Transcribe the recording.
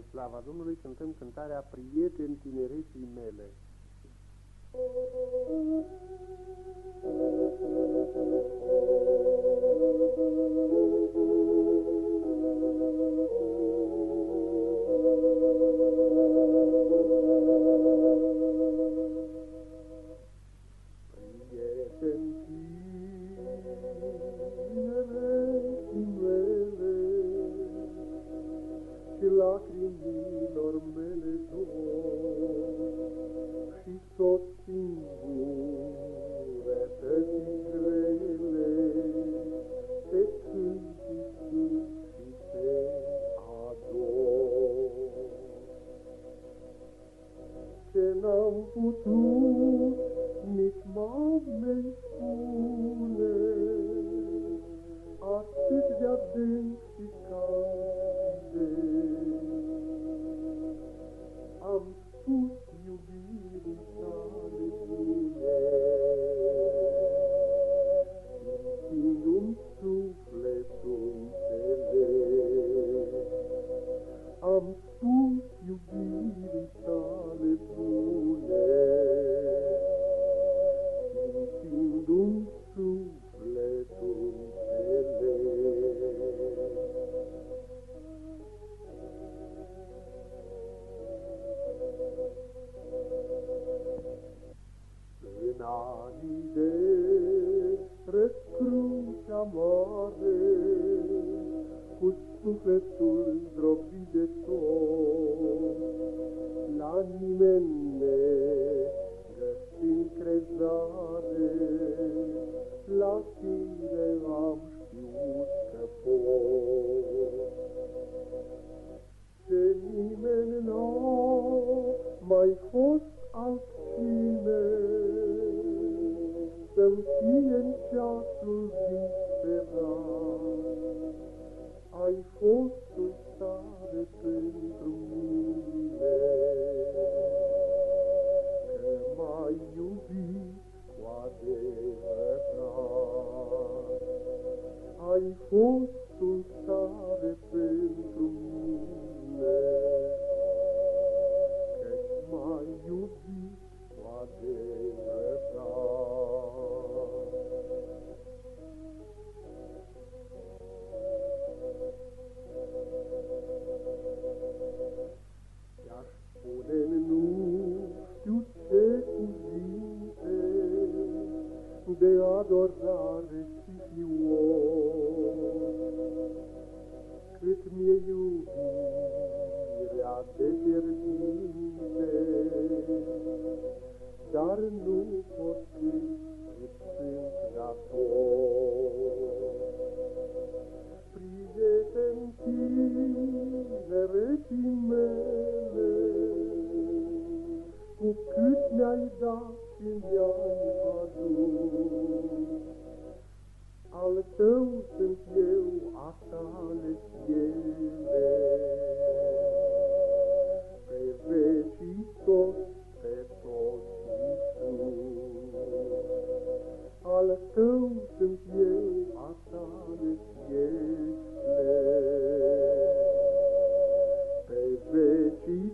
spre slava Domnului, cântăm cântarea Prieteni tinereții mele. Prieteni și lacrimilor mele dor și tot singure tății grele te cânt Iisus și te ador. Ce n-am putut nici mamei spune, atât de adânc și cald Am spus iubirii tale bune, simțindu-mi sufletul înțeles. În anii de răscrucea mare, cu sufletul zdrobit la tine am știut că pot. Ce nimeni n-a mai fost altcine, Să-mi fie în ceasul disperat. Ai fost o stare pentru Ai fost o stare pentru mine, Că m-ai iubit cu adevărat. I-aș spune nu știu ce cuvinte de adorare și fior, cât mi-e iubirea de fierbinte, dar nu pot fi îți sunt dator. Prieteni tinereții mele, cu cât mi-ai dat și mi-ai adus, al tău sunt eu, a ta. Pe vecii